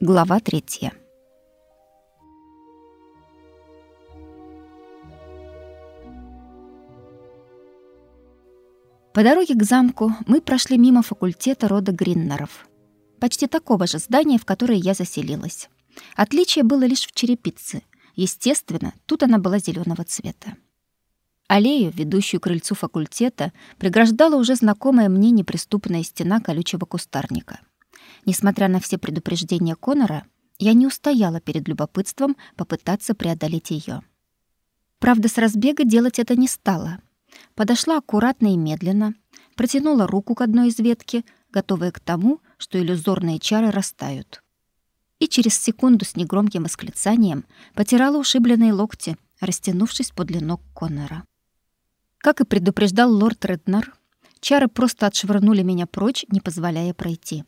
Глава третья. По дороге к замку мы прошли мимо факультета рода Гриннеров. Почти такого же здания, в которое я заселилась. Отличие было лишь в черепице. Естественно, тут она была зеленого цвета. Аллею, ведущую к крыльцу факультета, преграждала уже знакомая мне неприступная стена колючего кустарника. Несмотря на все предупреждения Конора, я не устояла перед любопытством попытаться преодолеть ее. Правда, с разбега делать это не стала. Подошла аккуратно и медленно, протянула руку к одной из ветки, готовая к тому, что иллюзорные чары растают. И через секунду с негромким восклицанием потирала ушибленные локти, растянувшись подле ног Конора. Как и предупреждал лорд Реднар, чары просто отшвырнули меня прочь, не позволяя пройти.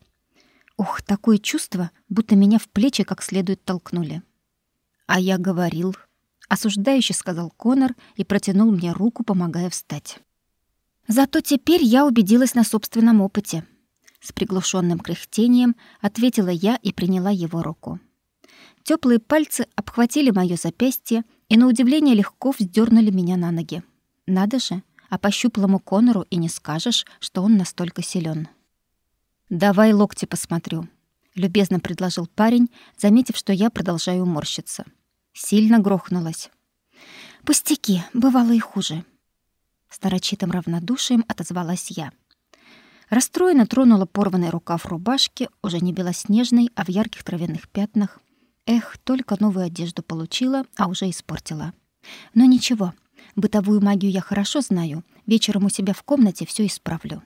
Ух, такое чувство, будто меня в плечи как следует толкнули. А я говорил, осуждающе сказал Конор и протянул мне руку, помогая встать. Зато теперь я убедилась на собственном опыте. С приглушенным кряхтением ответила я и приняла его руку. Теплые пальцы обхватили моё запястье и на удивление легко вздернули меня на ноги. Надо же, а по щуплому Конору и не скажешь, что он настолько силен. «Давай локти посмотрю», — любезно предложил парень, заметив, что я продолжаю морщиться. Сильно грохнулась. «Пустяки, бывало и хуже». С нарочитым равнодушием отозвалась я. Расстроенно тронула порванный рукав рубашки, уже не белоснежный, а в ярких травяных пятнах. Эх, только новую одежду получила, а уже испортила. Но ничего, бытовую магию я хорошо знаю. Вечером у себя в комнате все исправлю.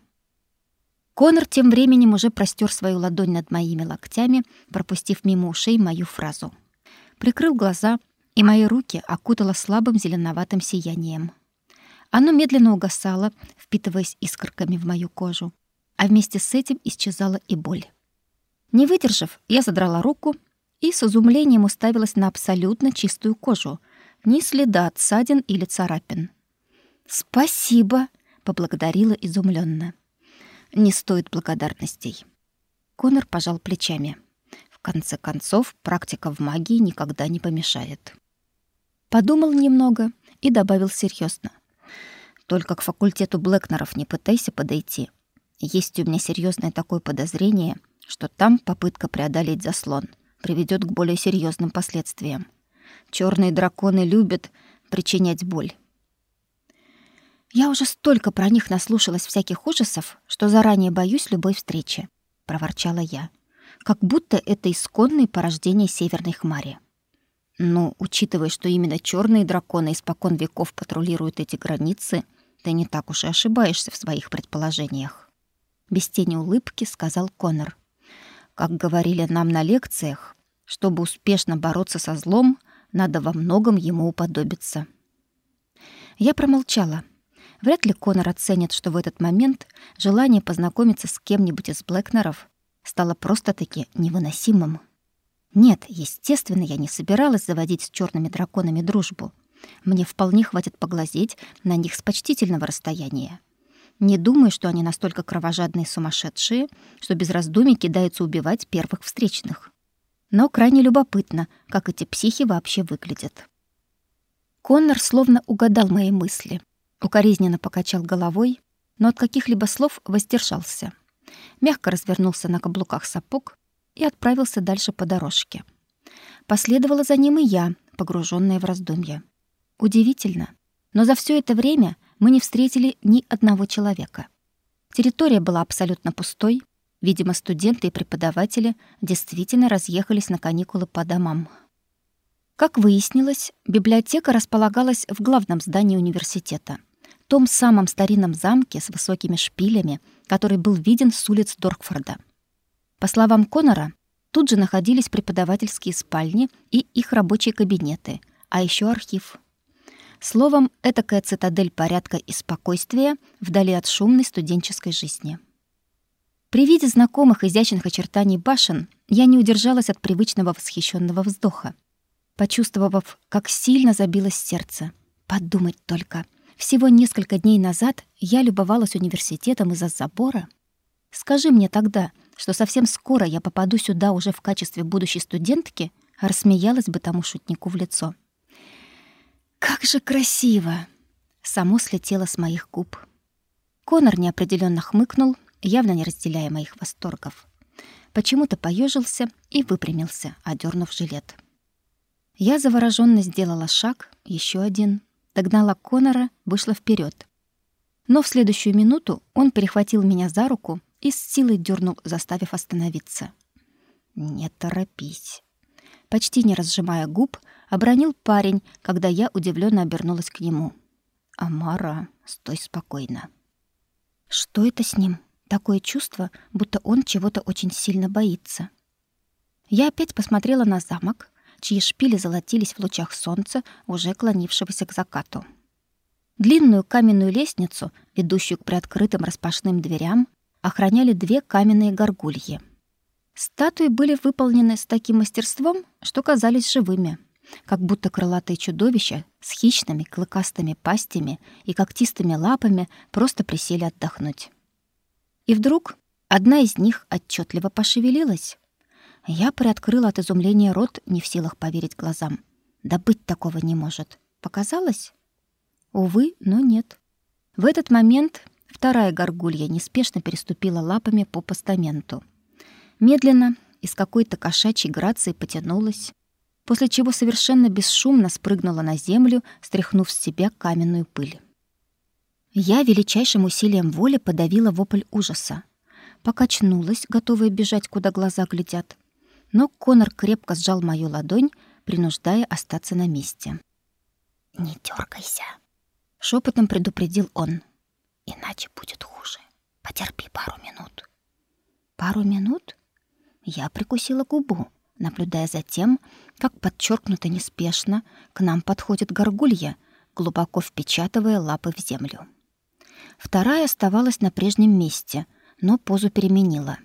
Конор тем временем уже простер свою ладонь над моими локтями, пропустив мимо ушей мою фразу. Прикрыл глаза, и мои руки окутало слабым зеленоватым сиянием. Оно медленно угасало, впитываясь искорками в мою кожу, а вместе с этим исчезала и боль. Не выдержав, я задрала руку и с изумлением уставилась на абсолютно чистую кожу, ни следа от ссадин или царапин. «Спасибо!» — поблагодарила изумленно. Не стоит благодарностей. Конор пожал плечами. В конце концов, практика в магии никогда не помешает. Подумал немного и добавил серьезно: Только к факультету Блэкнеров не пытайся подойти. Есть у меня серьезное такое подозрение, что там попытка преодолеть заслон приведет к более серьезным последствиям. Черные драконы любят причинять боль. Я уже столько про них наслушалась всяких ужасов, что заранее боюсь любой встречи, проворчала я. Как будто это исконные порождения северной хмари. Ну, учитывая, что именно черные драконы испокон веков патрулируют эти границы, ты не так уж и ошибаешься в своих предположениях. Без тени улыбки сказал Конор. Как говорили нам на лекциях, чтобы успешно бороться со злом, надо во многом ему уподобиться. Я промолчала, Вряд ли Конор оценит, что в этот момент желание познакомиться с кем-нибудь из Блэкнеров стало просто-таки невыносимым. Нет, естественно, я не собиралась заводить с черными драконами дружбу. Мне вполне хватит поглазеть на них с почтительного расстояния. Не думаю, что они настолько кровожадные и сумасшедшие, что без раздумий кидаются убивать первых встречных. Но крайне любопытно, как эти психи вообще выглядят. Коннор словно угадал мои мысли — Укоризненно покачал головой, но от каких-либо слов воздержался. Мягко развернулся на каблуках сапог и отправился дальше по дорожке. Последовала за ним и я, погруженная в раздумья. Удивительно, но за все это время мы не встретили ни одного человека. Территория была абсолютно пустой. Видимо, студенты и преподаватели действительно разъехались на каникулы по домам. Как выяснилось, библиотека располагалась в главном здании университета — том самом старинном замке с высокими шпилями, который был виден с улиц Доркфорда. По словам Конора, тут же находились преподавательские спальни и их рабочие кабинеты, а еще архив. Словом, этакая цитадель порядка и спокойствия вдали от шумной студенческой жизни. При виде знакомых изящных очертаний башен я не удержалась от привычного восхищенного вздоха, почувствовав, как сильно забилось сердце. Подумать только — всего несколько дней назад я любовалась университетом из-за забора. Скажи мне тогда, что совсем скоро я попаду сюда уже в качестве будущей студентки, рассмеялась бы тому шутнику в лицо. «Как же красиво!» Само слетело с моих губ. Конор неопределенно хмыкнул, явно не разделяя моих восторгов. Почему-то поежился и выпрямился, одернув жилет. Я завороженно сделала шаг, еще один, догнала Конора, вышла вперед. Но в следующую минуту он перехватил меня за руку и с силой дернул, заставив остановиться. «Не торопись». Почти не разжимая губ, обронил парень, когда я удивленно обернулась к нему. «Амара, стой спокойно». Что это с ним? Такое чувство, будто он чего-то очень сильно боится. Я опять посмотрела на замок, чьи шпили золотились в лучах солнца, уже клонившегося к закату. Длинную каменную лестницу, ведущую к приоткрытым распашным дверям, охраняли две каменные горгульи. Статуи были выполнены с таким мастерством, что казались живыми, как будто крылатые чудовища с хищными клыкастыми пастями и когтистыми лапами просто присели отдохнуть. И вдруг одна из них отчетливо пошевелилась. Я приоткрыла от изумления рот, не в силах поверить глазам. Да быть такого не может. Показалось? Увы, но нет. В этот момент вторая горгулья неспешно переступила лапами по постаменту. Медленно и с какой-то кошачьей грацией потянулась, после чего совершенно бесшумно спрыгнула на землю, стряхнув с себя каменную пыль. Я величайшим усилием воли подавила вопль ужаса. Покачнулась, готовая бежать, куда глаза глядят. Но Конор крепко сжал мою ладонь, принуждая остаться на месте. «Не дергайся», шепотом предупредил он. Иначе будет хуже. Потерпи пару минут. Пару минут? Я прикусила губу, наблюдая за тем, как подчеркнуто неспешно к нам подходит горгулья, глубоко впечатывая лапы в землю. Вторая оставалась на прежнем месте, но позу переменила.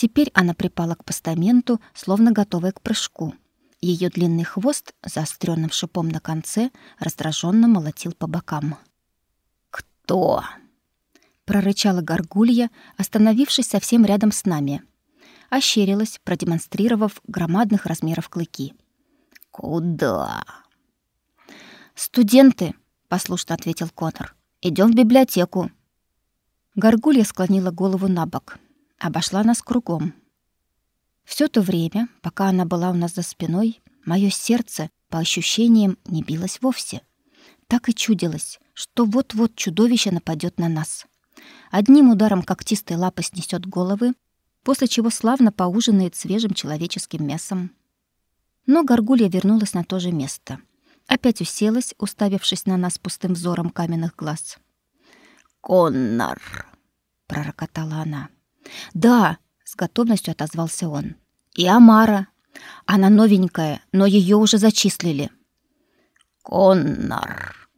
Теперь она припала к постаменту, словно готовая к прыжку — ее длинный хвост, заостренным шипом на конце, раздраженно молотил по бокам. «Кто?» — прорычала горгулья, остановившись совсем рядом с нами. Ощерилась, продемонстрировав громадных размеров клыки. «Куда?» «Студенты», — послушно ответил Конор. Идем в библиотеку». Горгулья склонила голову на бок, обошла нас кругом, все то время, пока она была у нас за спиной, мое сердце, по ощущениям, не билось вовсе. Так и чудилось, что вот-вот чудовище нападет на нас. Одним ударом когтистой лапы снесет головы, после чего славно поужинает свежим человеческим мясом. Но горгулья вернулась на то же место. Опять уселась, уставившись на нас пустым взором каменных глаз. «Коннор!» — пророкотала она. «Да!» — с готовностью отозвался он и Амара. Она новенькая, но ее уже зачислили. Коннор.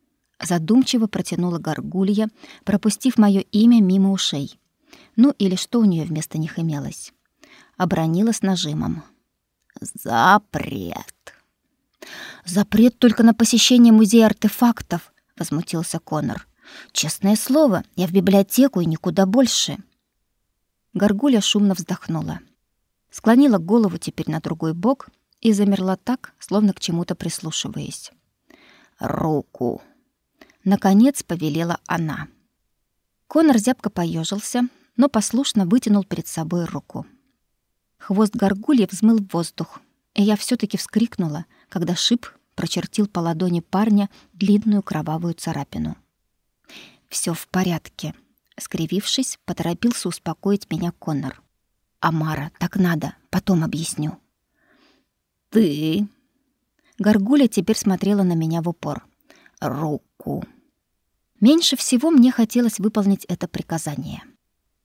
Задумчиво протянула горгулья, пропустив мое имя мимо ушей. Ну или что у нее вместо них имелось. Обронила с нажимом. Запрет. Запрет только на посещение музея артефактов, возмутился Коннор. Честное слово, я в библиотеку и никуда больше. Горгулья шумно вздохнула склонила голову теперь на другой бок и замерла так, словно к чему-то прислушиваясь. «Руку!» Наконец повелела она. Конор зябко поежился, но послушно вытянул перед собой руку. Хвост горгульи взмыл в воздух, и я все таки вскрикнула, когда шип прочертил по ладони парня длинную кровавую царапину. Все в порядке», — скривившись, поторопился успокоить меня Конор. Амара, так надо, потом объясню. Ты? Горгуля теперь смотрела на меня в упор. Руку. Меньше всего мне хотелось выполнить это приказание.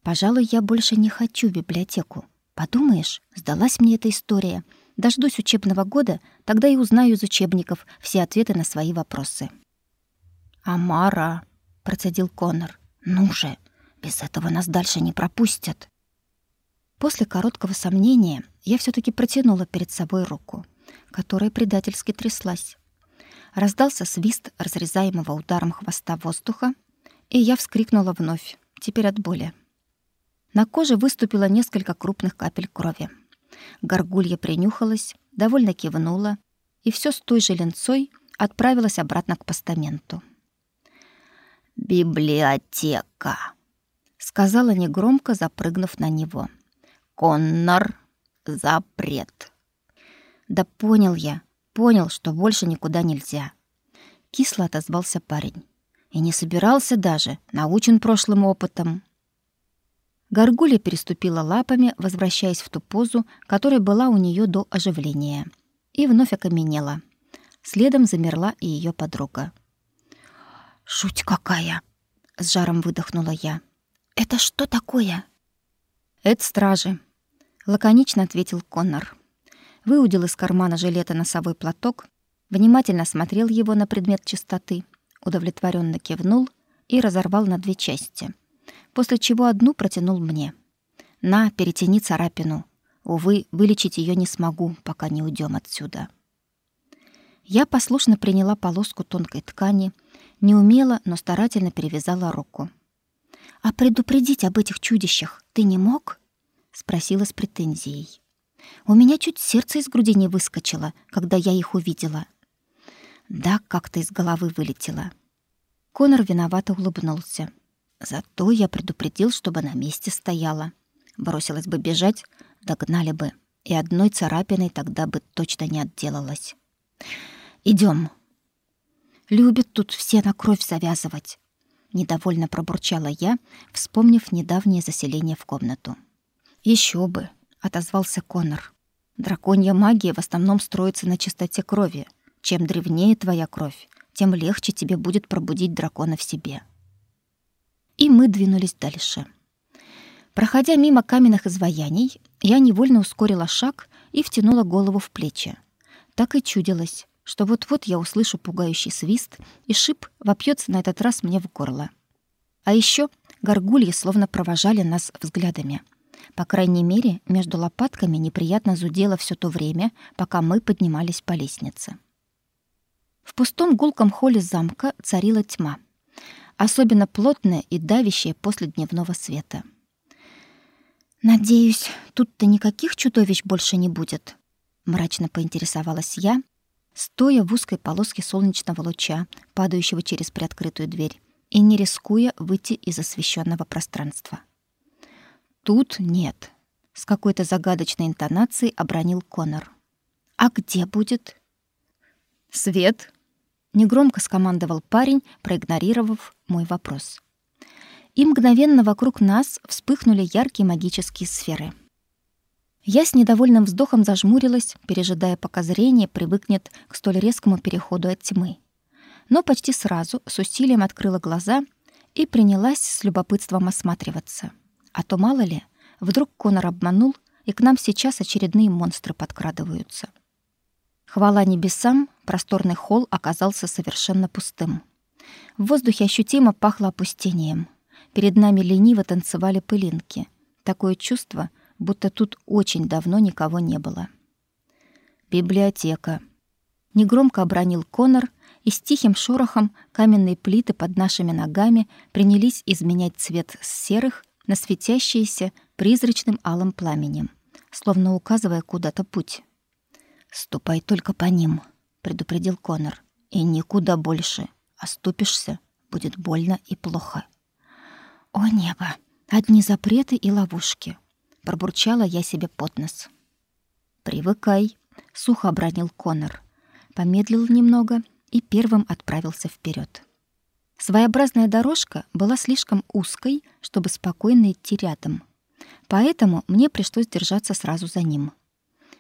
Пожалуй, я больше не хочу библиотеку. Подумаешь, сдалась мне эта история. Дождусь учебного года, тогда и узнаю из учебников все ответы на свои вопросы. «Амара», — процедил Коннор, — «ну же, без этого нас дальше не пропустят». После короткого сомнения я все таки протянула перед собой руку, которая предательски тряслась. Раздался свист разрезаемого ударом хвоста воздуха, и я вскрикнула вновь, теперь от боли. На коже выступило несколько крупных капель крови. Горгулья принюхалась, довольно кивнула и все с той же ленцой отправилась обратно к постаменту. «Библиотека», — сказала негромко, запрыгнув на него. «Коннор, запрет». «Да понял я, понял, что больше никуда нельзя». Кисло отозвался парень. И не собирался даже, научен прошлым опытом. Горгулья переступила лапами, возвращаясь в ту позу, которая была у нее до оживления, и вновь окаменела. Следом замерла и ее подруга. «Шуть какая!» — с жаром выдохнула я. «Это что такое?» «Это стражи», — лаконично ответил Коннор. Выудил из кармана жилета носовой платок, внимательно смотрел его на предмет чистоты, удовлетворенно кивнул и разорвал на две части, после чего одну протянул мне. «На, перетяни царапину. Увы, вылечить ее не смогу, пока не уйдем отсюда». Я послушно приняла полоску тонкой ткани, неумело, но старательно перевязала руку. А предупредить об этих чудищах ты не мог? спросила с претензией. У меня чуть сердце из груди не выскочило, когда я их увидела. Да, как-то из головы вылетело. Конор виновато улыбнулся. Зато я предупредил, чтобы на месте стояла. Бросилась бы бежать, догнали бы, и одной царапиной тогда бы точно не отделалась. Идем. Любят тут все на кровь завязывать недовольно пробурчала я, вспомнив недавнее заселение в комнату. Еще бы, отозвался Конор. Драконья магия в основном строится на чистоте крови. Чем древнее твоя кровь, тем легче тебе будет пробудить дракона в себе. И мы двинулись дальше. Проходя мимо каменных изваяний, я невольно ускорила шаг и втянула голову в плечи. Так и чудилось, что вот-вот я услышу пугающий свист, и шип вопьется на этот раз мне в горло. А еще горгульи словно провожали нас взглядами. По крайней мере, между лопатками неприятно зудело все то время, пока мы поднимались по лестнице. В пустом гулком холле замка царила тьма, особенно плотная и давящая после дневного света. «Надеюсь, тут-то никаких чудовищ больше не будет», — мрачно поинтересовалась я, стоя в узкой полоске солнечного луча, падающего через приоткрытую дверь, и не рискуя выйти из освещенного пространства. «Тут нет», — с какой-то загадочной интонацией обронил Конор. «А где будет?» «Свет!» — негромко скомандовал парень, проигнорировав мой вопрос. И мгновенно вокруг нас вспыхнули яркие магические сферы — я с недовольным вздохом зажмурилась, пережидая, пока зрение привыкнет к столь резкому переходу от тьмы. Но почти сразу с усилием открыла глаза и принялась с любопытством осматриваться. А то мало ли, вдруг Конор обманул, и к нам сейчас очередные монстры подкрадываются. Хвала небесам, просторный холл оказался совершенно пустым. В воздухе ощутимо пахло опустением. Перед нами лениво танцевали пылинки. Такое чувство, будто тут очень давно никого не было. Библиотека. Негромко обронил Конор, и с тихим шорохом каменные плиты под нашими ногами принялись изменять цвет с серых на светящиеся призрачным алым пламенем, словно указывая куда-то путь. «Ступай только по ним», — предупредил Конор, — «и никуда больше. Оступишься, будет больно и плохо». «О небо! Одни запреты и ловушки!» Пробурчала я себе под нос. Привыкай, сухо обронил Конор. Помедлил немного и первым отправился вперед. Своеобразная дорожка была слишком узкой, чтобы спокойно идти рядом. Поэтому мне пришлось держаться сразу за ним.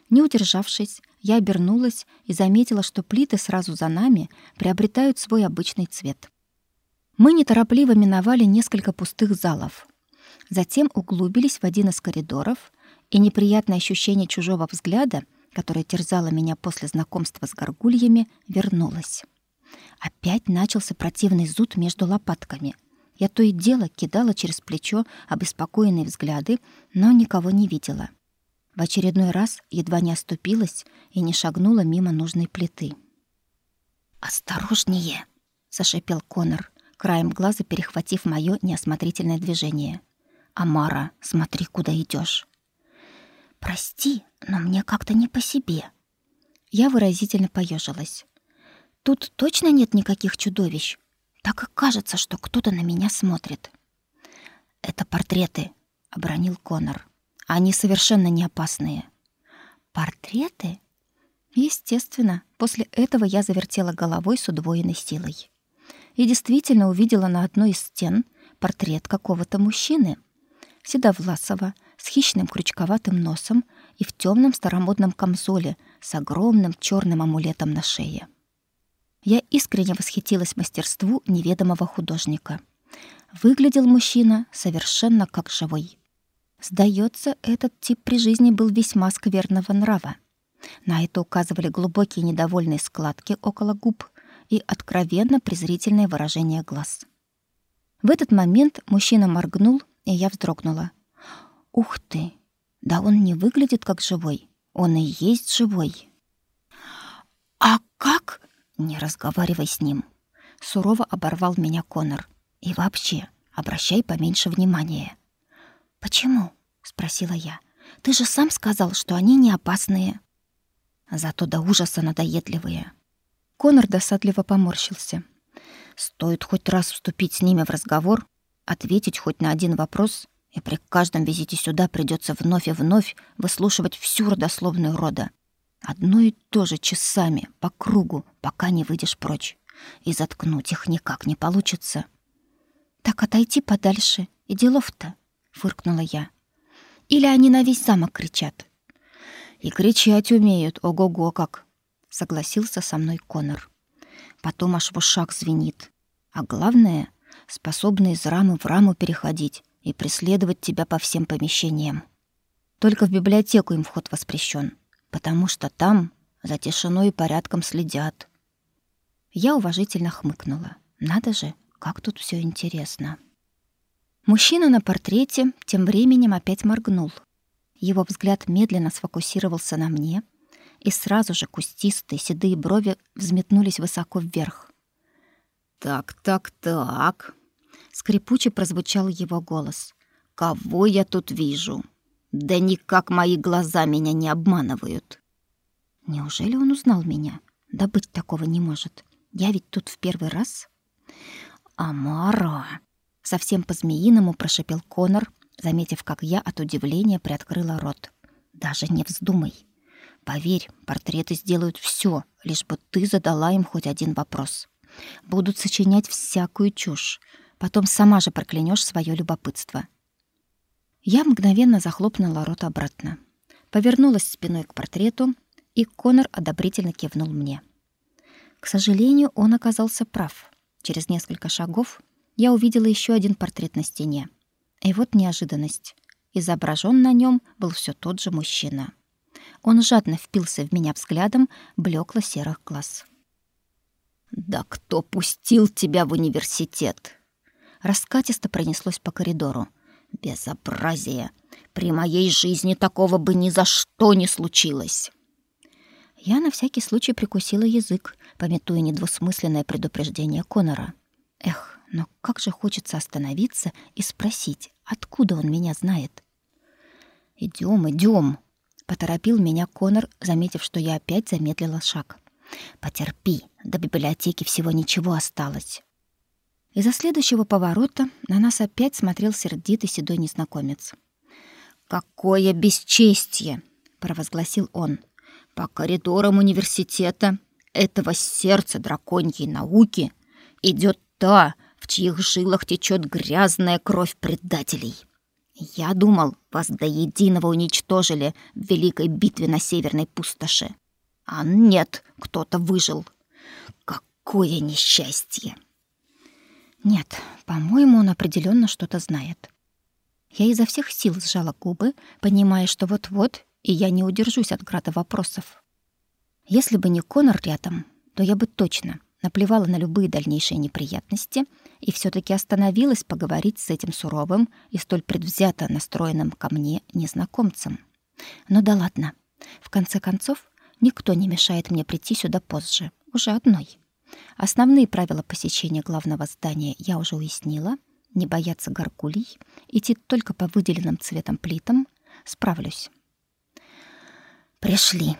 Не удержавшись, я обернулась и заметила, что плиты сразу за нами приобретают свой обычный цвет. Мы неторопливо миновали несколько пустых залов. Затем углубились в один из коридоров, и неприятное ощущение чужого взгляда, которое терзало меня после знакомства с горгульями, вернулось. Опять начался противный зуд между лопатками. Я то и дело кидала через плечо обеспокоенные взгляды, но никого не видела. В очередной раз едва не оступилась и не шагнула мимо нужной плиты. «Осторожнее!» — зашипел Конор, краем глаза перехватив моё неосмотрительное движение. Амара, смотри, куда идешь. Прости, но мне как-то не по себе. Я выразительно поежилась. Тут точно нет никаких чудовищ. Так и кажется, что кто-то на меня смотрит. Это портреты, обронил Конор. Они совершенно не опасные. Портреты? Естественно, после этого я завертела головой с удвоенной силой. И действительно увидела на одной из стен портрет какого-то мужчины, седовласого, с хищным крючковатым носом и в темном старомодном камзоле с огромным черным амулетом на шее. Я искренне восхитилась мастерству неведомого художника. Выглядел мужчина совершенно как живой. Сдается, этот тип при жизни был весьма скверного нрава. На это указывали глубокие недовольные складки около губ и откровенно презрительное выражение глаз. В этот момент мужчина моргнул, и я вздрогнула. Ух ты! Да он не выглядит как живой. Он и есть живой. А как? Не разговаривай с ним. Сурово оборвал меня Конор. И вообще, обращай поменьше внимания. Почему? спросила я. Ты же сам сказал, что они не опасные. Зато до ужаса надоедливые. Конор досадливо поморщился. Стоит хоть раз вступить с ними в разговор, ответить хоть на один вопрос, и при каждом визите сюда придется вновь и вновь выслушивать всю родословную рода. Одно и то же часами, по кругу, пока не выйдешь прочь. И заткнуть их никак не получится. «Так отойти подальше, и делов-то», — фыркнула я. «Или они на весь замок кричат?» «И кричать умеют, ого-го как!» — согласился со мной Конор. Потом аж в ушах звенит. А главное, способны из рамы в раму переходить и преследовать тебя по всем помещениям. Только в библиотеку им вход воспрещен, потому что там за тишиной и порядком следят. Я уважительно хмыкнула. Надо же, как тут все интересно. Мужчина на портрете тем временем опять моргнул. Его взгляд медленно сфокусировался на мне, и сразу же кустистые седые брови взметнулись высоко вверх. «Так, так, так», Скрипуче прозвучал его голос. «Кого я тут вижу? Да никак мои глаза меня не обманывают!» Неужели он узнал меня? Да быть такого не может. Я ведь тут в первый раз. «Амара!» Совсем по-змеиному прошипел Конор, заметив, как я от удивления приоткрыла рот. «Даже не вздумай. Поверь, портреты сделают все, лишь бы ты задала им хоть один вопрос. Будут сочинять всякую чушь, Потом сама же проклянешь свое любопытство. Я мгновенно захлопнула рот обратно. Повернулась спиной к портрету, и Конор одобрительно кивнул мне. К сожалению, он оказался прав. Через несколько шагов я увидела еще один портрет на стене. И вот неожиданность. Изображен на нем был все тот же мужчина. Он жадно впился в меня взглядом блекло-серых глаз. «Да кто пустил тебя в университет?» Раскатисто пронеслось по коридору. Безобразие! При моей жизни такого бы ни за что не случилось. Я на всякий случай прикусила язык, пометуя недвусмысленное предупреждение Конора. Эх, но как же хочется остановиться и спросить, откуда он меня знает. Идем, идем, поторопил меня Конор, заметив, что я опять замедлила шаг. Потерпи, до библиотеки всего ничего осталось. Из-за следующего поворота на нас опять смотрел сердитый седой незнакомец. «Какое бесчестье!» — провозгласил он. «По коридорам университета этого сердца драконьей науки идет та, в чьих жилах течет грязная кровь предателей. Я думал, вас до единого уничтожили в великой битве на северной пустоши. А нет, кто-то выжил. Какое несчастье!» Нет, по-моему, он определенно что-то знает. Я изо всех сил сжала губы, понимая, что вот-вот и я не удержусь от града вопросов. Если бы не Конор рядом, то я бы точно наплевала на любые дальнейшие неприятности и все таки остановилась поговорить с этим суровым и столь предвзято настроенным ко мне незнакомцем. Но да ладно. В конце концов, никто не мешает мне прийти сюда позже, уже одной. Основные правила посещения главного здания я уже уяснила. не бояться горгулей, идти только по выделенным цветом плитам, справлюсь. Пришли.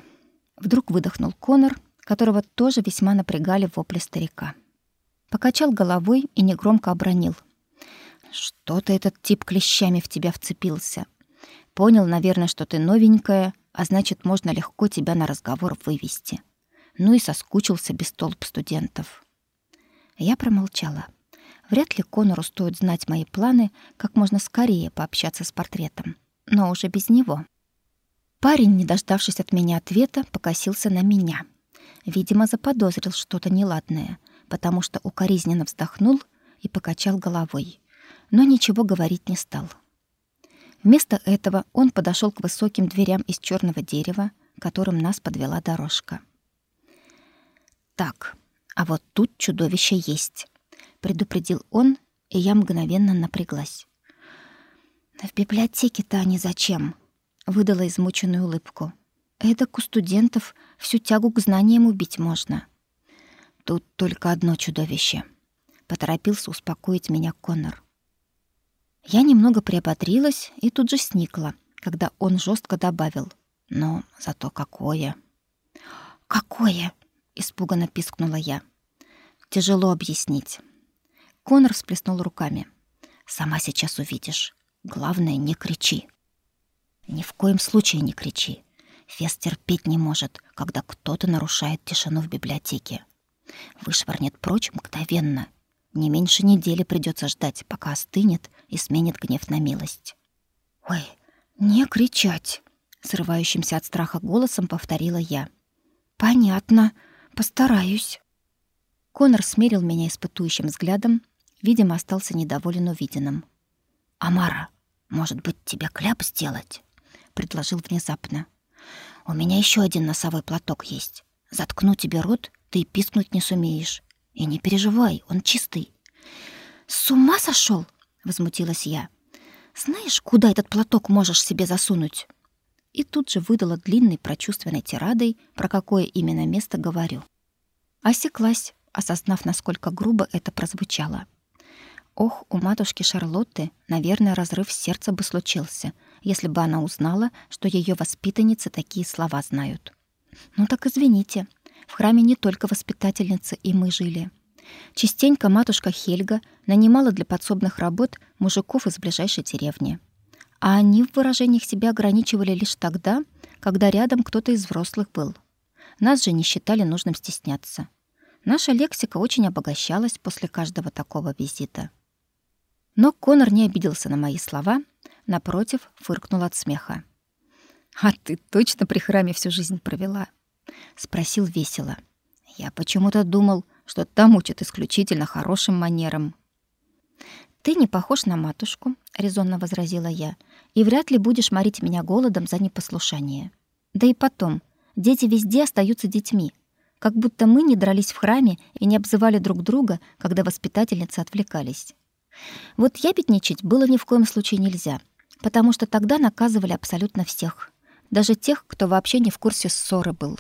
Вдруг выдохнул Конор, которого тоже весьма напрягали вопли старика. Покачал головой и негромко обронил: "Что-то этот тип клещами в тебя вцепился. Понял, наверное, что ты новенькая, а значит, можно легко тебя на разговор вывести. Ну и соскучился без толп студентов". Я промолчала. Вряд ли Конору стоит знать мои планы, как можно скорее пообщаться с портретом, но уже без него. Парень, не дождавшись от меня ответа, покосился на меня. Видимо, заподозрил что-то неладное, потому что укоризненно вздохнул и покачал головой, но ничего говорить не стал. Вместо этого он подошел к высоким дверям из черного дерева, которым нас подвела дорожка. Так, а вот тут чудовище есть, предупредил он, и я мгновенно напряглась. В библиотеке-то они зачем? выдала измученную улыбку. Эдак у студентов всю тягу к знаниям убить можно. Тут только одно чудовище. Поторопился успокоить меня Коннор. Я немного приободрилась и тут же сникла, когда он жестко добавил: "Но зато какое!" "Какое?" Испуганно пискнула я. Тяжело объяснить. Коннор всплеснул руками. Сама сейчас увидишь. Главное, не кричи. Ни в коем случае не кричи. Фес терпеть не может, когда кто-то нарушает тишину в библиотеке. Вышвырнет прочь мгновенно. Не меньше недели придется ждать, пока остынет и сменит гнев на милость. «Ой, не кричать!» — срывающимся от страха голосом повторила я. «Понятно. Постараюсь». Конор смерил меня испытующим взглядом, видимо, остался недоволен увиденным. «Амара, может быть, тебе кляп сделать?» предложил внезапно. У меня еще один носовой платок есть. Заткну тебе рот, ты пискнуть не сумеешь. И не переживай, он чистый. С ума сошел? возмутилась я. Знаешь, куда этот платок можешь себе засунуть? И тут же выдала длинной прочувственной тирадой, про какое именно место говорю. Осеклась, осознав, насколько грубо это прозвучало. Ох, у матушки Шарлотты, наверное, разрыв сердца бы случился, если бы она узнала, что ее воспитанницы такие слова знают. Ну так извините, в храме не только воспитательницы и мы жили. Частенько матушка Хельга нанимала для подсобных работ мужиков из ближайшей деревни. А они в выражениях себя ограничивали лишь тогда, когда рядом кто-то из взрослых был. Нас же не считали нужным стесняться. Наша лексика очень обогащалась после каждого такого визита. Но Конор не обиделся на мои слова, напротив, фыркнул от смеха. «А ты точно при храме всю жизнь провела?» — спросил весело. «Я почему-то думал, что там учат исключительно хорошим манерам». «Ты не похож на матушку», — резонно возразила я, «и вряд ли будешь морить меня голодом за непослушание. Да и потом, дети везде остаются детьми, как будто мы не дрались в храме и не обзывали друг друга, когда воспитательницы отвлекались. Вот ябедничать было ни в коем случае нельзя, потому что тогда наказывали абсолютно всех, даже тех, кто вообще не в курсе ссоры был.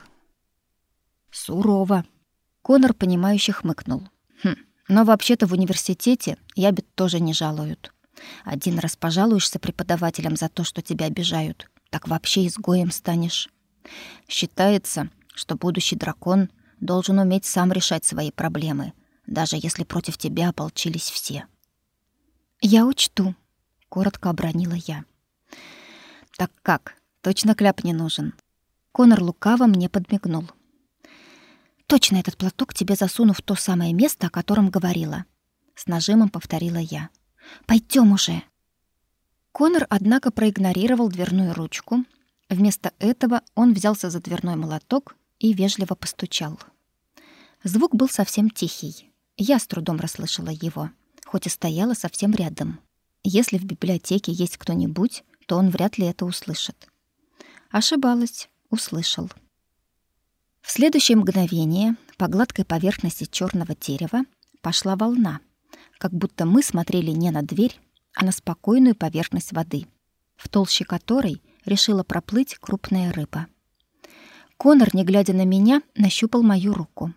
Сурово. Конор, понимающе хмыкнул. Хм, но вообще-то в университете ябед тоже не жалуют. Один раз пожалуешься преподавателям за то, что тебя обижают, так вообще изгоем станешь. Считается, что будущий дракон должен уметь сам решать свои проблемы, даже если против тебя ополчились все. Я учту, коротко обронила я. Так как? Точно кляп не нужен. Конор лукаво мне подмигнул. Точно этот платок тебе засуну в то самое место, о котором говорила, с нажимом повторила я. Пойдем уже. Конор, однако, проигнорировал дверную ручку. Вместо этого он взялся за дверной молоток и вежливо постучал. Звук был совсем тихий. Я с трудом расслышала его хоть и стояла совсем рядом. Если в библиотеке есть кто-нибудь, то он вряд ли это услышит. Ошибалась, услышал. В следующее мгновение по гладкой поверхности черного дерева пошла волна, как будто мы смотрели не на дверь, а на спокойную поверхность воды, в толще которой решила проплыть крупная рыба. Конор, не глядя на меня, нащупал мою руку.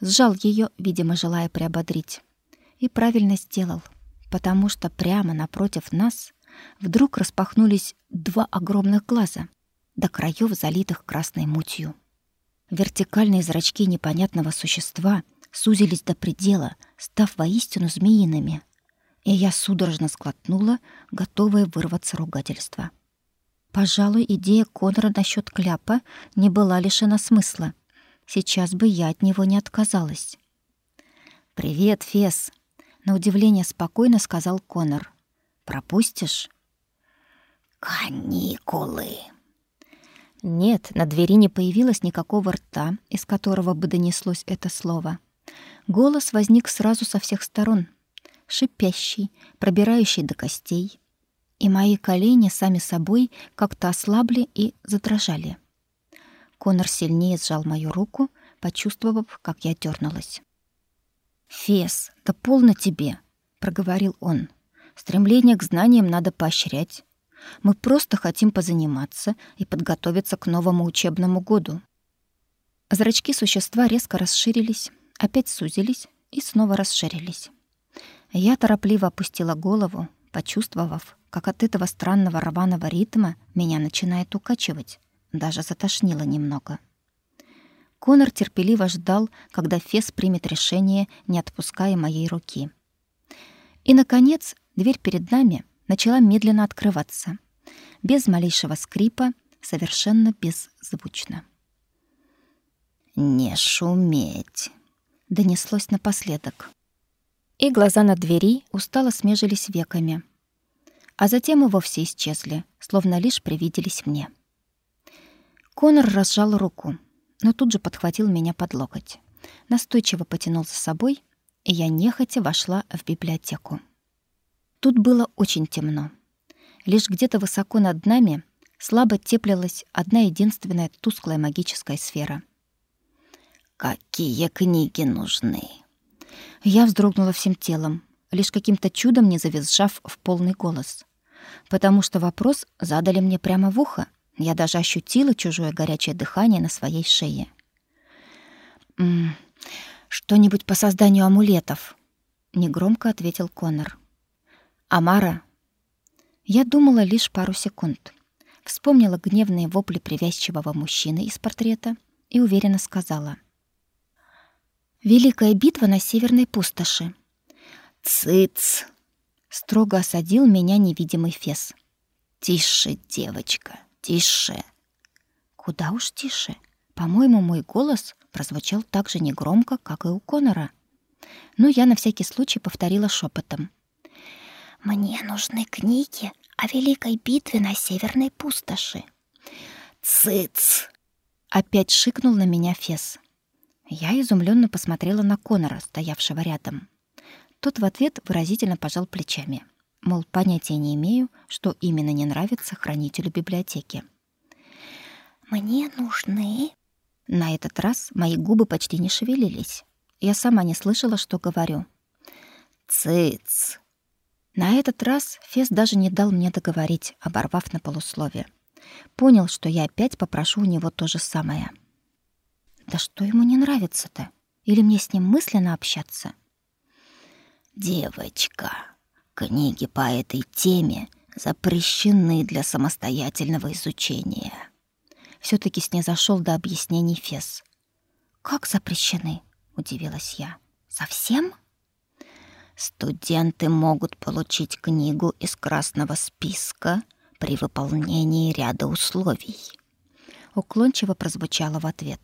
Сжал ее, видимо, желая приободрить. И правильно сделал. потому что прямо напротив нас вдруг распахнулись два огромных глаза, до краев залитых красной мутью. Вертикальные зрачки непонятного существа сузились до предела, став воистину змеиными. И я судорожно сглотнула, готовая вырваться ругательства. Пожалуй, идея Конора насчет кляпа не была лишена смысла. Сейчас бы я от него не отказалась. «Привет, Фес!» — на удивление спокойно сказал Конор. «Пропустишь?» «Каникулы!» Нет, на двери не появилось никакого рта, из которого бы донеслось это слово. Голос возник сразу со всех сторон, шипящий, пробирающий до костей. И мои колени сами собой как-то ослабли и задрожали. Конор сильнее сжал мою руку, почувствовав, как я дернулась. «Фес, да полно тебе!» — проговорил он. «Стремление к знаниям надо поощрять. Мы просто хотим позаниматься и подготовиться к новому учебному году. Зрачки существа резко расширились, опять сузились и снова расширились. Я торопливо опустила голову, почувствовав, как от этого странного рваного ритма меня начинает укачивать, даже затошнило немного. Конор терпеливо ждал, когда Фес примет решение, не отпуская моей руки. И, наконец, дверь перед нами начала медленно открываться, без малейшего скрипа, совершенно беззвучно. «Не шуметь!» — донеслось напоследок. И глаза на двери устало смежились веками, а затем и вовсе исчезли, словно лишь привиделись мне. Конор разжал руку, но тут же подхватил меня под локоть, настойчиво потянул за собой, и я нехотя вошла в библиотеку. Тут было очень темно. Лишь где-то высоко над нами слабо теплилась одна единственная тусклая магическая сфера. «Какие книги нужны?» Я вздрогнула всем телом, лишь каким-то чудом не завизжав в полный голос. Потому что вопрос задали мне прямо в ухо. Я даже ощутила чужое горячее дыхание на своей шее. «М -м, «Что-нибудь по созданию амулетов», — негромко ответил Конор. Амара. Я думала лишь пару секунд. Вспомнила гневные вопли привязчивого мужчины из портрета и уверенно сказала: Великая битва на северной пустоши. Цыц, строго осадил меня невидимый фес. Тише, девочка, тише. Куда уж тише. По-моему, мой голос прозвучал так же негромко, как и у Конора. Но я на всякий случай повторила шепотом. Мне нужны книги о великой битве на северной пустоши. Цыц! Опять шикнул на меня Фес. Я изумленно посмотрела на Конора, стоявшего рядом. Тот в ответ выразительно пожал плечами. Мол, понятия не имею, что именно не нравится хранителю библиотеки. «Мне нужны...» На этот раз мои губы почти не шевелились. Я сама не слышала, что говорю. «Цыц!» На этот раз Фес даже не дал мне договорить, оборвав на полусловие. Понял, что я опять попрошу у него то же самое. Да что ему не нравится-то? Или мне с ним мысленно общаться? Девочка, книги по этой теме запрещены для самостоятельного изучения. все таки снизошел до объяснений Фес. Как запрещены? удивилась я. Совсем? Студенты могут получить книгу из красного списка при выполнении ряда условий. Уклончиво прозвучало в ответ.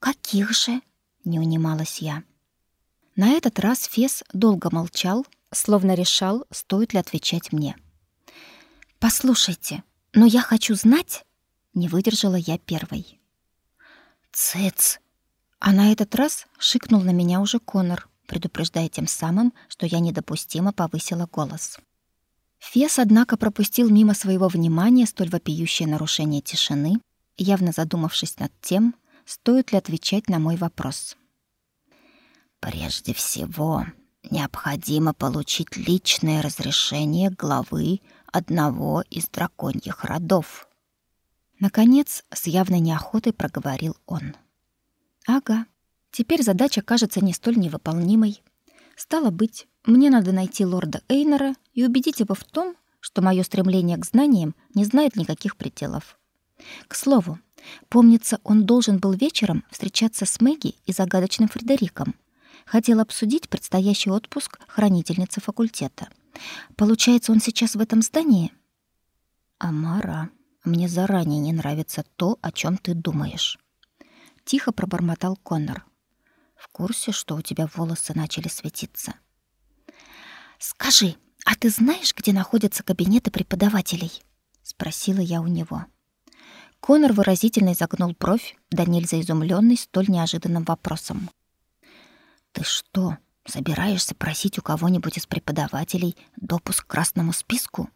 Каких же? не унималась я. На этот раз Фес долго молчал, словно решал, стоит ли отвечать мне. Послушайте, но я хочу знать, не выдержала я первой. Цец. А на этот раз шикнул на меня уже Конор предупреждая тем самым, что я недопустимо повысила голос. Фес, однако, пропустил мимо своего внимания столь вопиющее нарушение тишины, явно задумавшись над тем, стоит ли отвечать на мой вопрос. «Прежде всего, необходимо получить личное разрешение главы одного из драконьих родов». Наконец, с явной неохотой проговорил он. «Ага, Теперь задача кажется не столь невыполнимой. Стало быть, мне надо найти лорда Эйнера и убедить его в том, что мое стремление к знаниям не знает никаких пределов. К слову, помнится, он должен был вечером встречаться с Мэгги и загадочным Фредериком. Хотел обсудить предстоящий отпуск хранительницы факультета. Получается, он сейчас в этом здании? Амара, мне заранее не нравится то, о чем ты думаешь. Тихо пробормотал Коннор. В курсе, что у тебя волосы начали светиться? Скажи, а ты знаешь, где находятся кабинеты преподавателей? спросила я у него. Конор выразительно изогнул бровь, да нельзя столь неожиданным вопросом. Ты что, собираешься просить у кого-нибудь из преподавателей допуск к красному списку?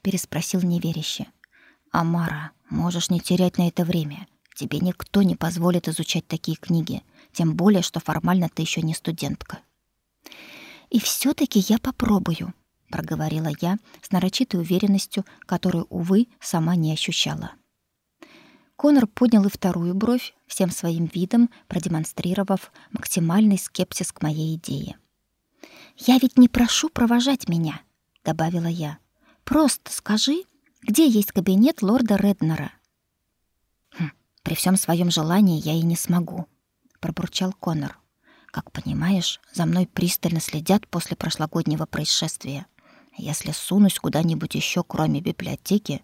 переспросил неверяще. Амара, можешь не терять на это время. Тебе никто не позволит изучать такие книги, тем более что формально ты еще не студентка. И все таки я попробую, проговорила я с нарочитой уверенностью, которую увы сама не ощущала. Конор поднял и вторую бровь, всем своим видом продемонстрировав максимальный скепсис к моей идее. Я ведь не прошу провожать меня, добавила я. Просто скажи, где есть кабинет лорда Реднера. Хм, при всем своем желании я и не смогу, пробурчал Конор. Как понимаешь, за мной пристально следят после прошлогоднего происшествия. Если сунусь куда-нибудь еще, кроме библиотеки,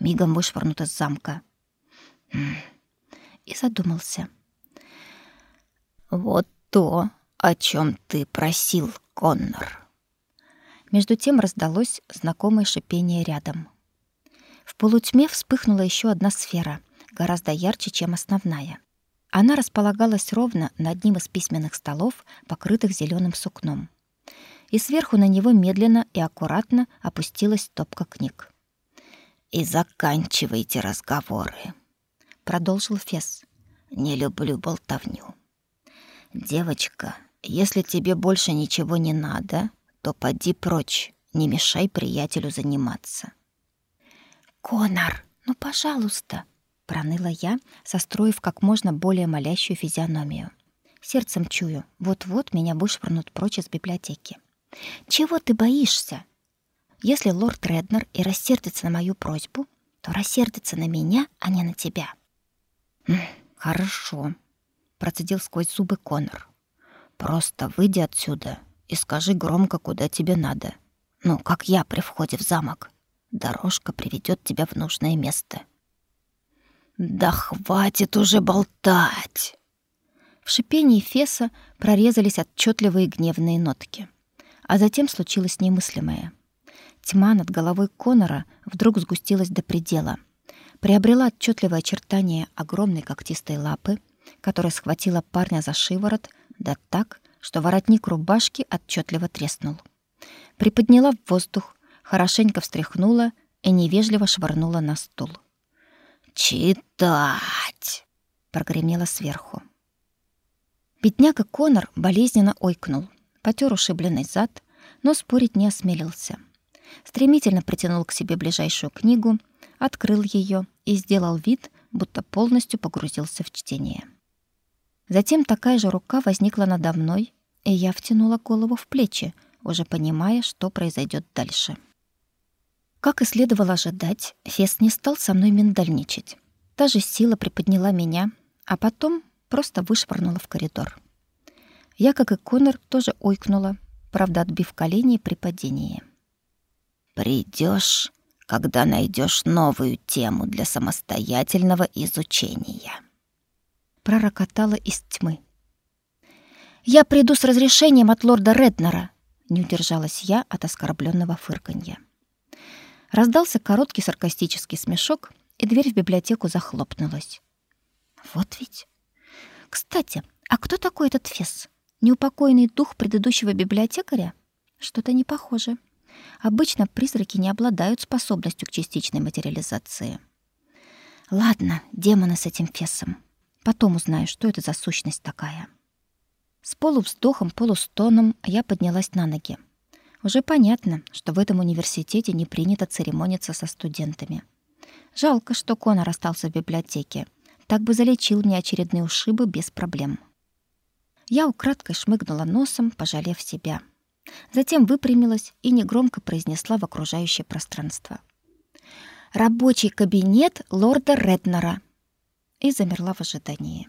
мигом вышвырнут из замка. И задумался. Вот то, о чем ты просил, Коннор. Между тем раздалось знакомое шипение рядом. В полутьме вспыхнула еще одна сфера, гораздо ярче, чем основная. Она располагалась ровно на одним из письменных столов, покрытых зеленым сукном. И сверху на него медленно и аккуратно опустилась стопка книг. «И заканчивайте разговоры», — продолжил Фес. «Не люблю болтовню. Девочка, если тебе больше ничего не надо, то поди прочь, не мешай приятелю заниматься». «Конор, ну, пожалуйста», проныла я, состроив как можно более молящую физиономию. Сердцем чую, вот-вот меня вышвырнут прочь из библиотеки. Чего ты боишься? Если лорд Реднер и рассердится на мою просьбу, то рассердится на меня, а не на тебя. Хорошо, процедил сквозь зубы Конор. Просто выйди отсюда и скажи громко, куда тебе надо. Ну, как я при входе в замок. Дорожка приведет тебя в нужное место. Да хватит уже болтать. В шипении Феса прорезались отчетливые гневные нотки. А затем случилось немыслимое. Тьма над головой Конора вдруг сгустилась до предела. Приобрела отчетливое очертание огромной когтистой лапы, которая схватила парня за шиворот, да так, что воротник рубашки отчетливо треснул. Приподняла в воздух, хорошенько встряхнула и невежливо швырнула на стул. «Читать!» — прогремело сверху. Бедняга Конор болезненно ойкнул, потер ушибленный зад, но спорить не осмелился. Стремительно притянул к себе ближайшую книгу, открыл ее и сделал вид, будто полностью погрузился в чтение. Затем такая же рука возникла надо мной, и я втянула голову в плечи, уже понимая, что произойдет дальше. Как и следовало ожидать, Фест не стал со мной миндальничать. Та же сила приподняла меня, а потом просто вышвырнула в коридор. Я, как и Конор, тоже ойкнула, правда, отбив колени при падении. Придешь, когда найдешь новую тему для самостоятельного изучения. Пророкотала из тьмы. Я приду с разрешением от лорда Реднера, не удержалась я от оскорбленного фырканья. Раздался короткий саркастический смешок, и дверь в библиотеку захлопнулась. Вот ведь. Кстати, а кто такой этот Фес? Неупокоенный дух предыдущего библиотекаря? Что-то не похоже. Обычно призраки не обладают способностью к частичной материализации. Ладно, демоны с этим Фесом. Потом узнаю, что это за сущность такая. С полувздохом, полустоном я поднялась на ноги. Уже понятно, что в этом университете не принято церемониться со студентами. Жалко, что Конор остался в библиотеке. Так бы залечил мне очередные ушибы без проблем. Я украдкой шмыгнула носом, пожалев себя. Затем выпрямилась и негромко произнесла в окружающее пространство. «Рабочий кабинет лорда Реднера!» И замерла в ожидании.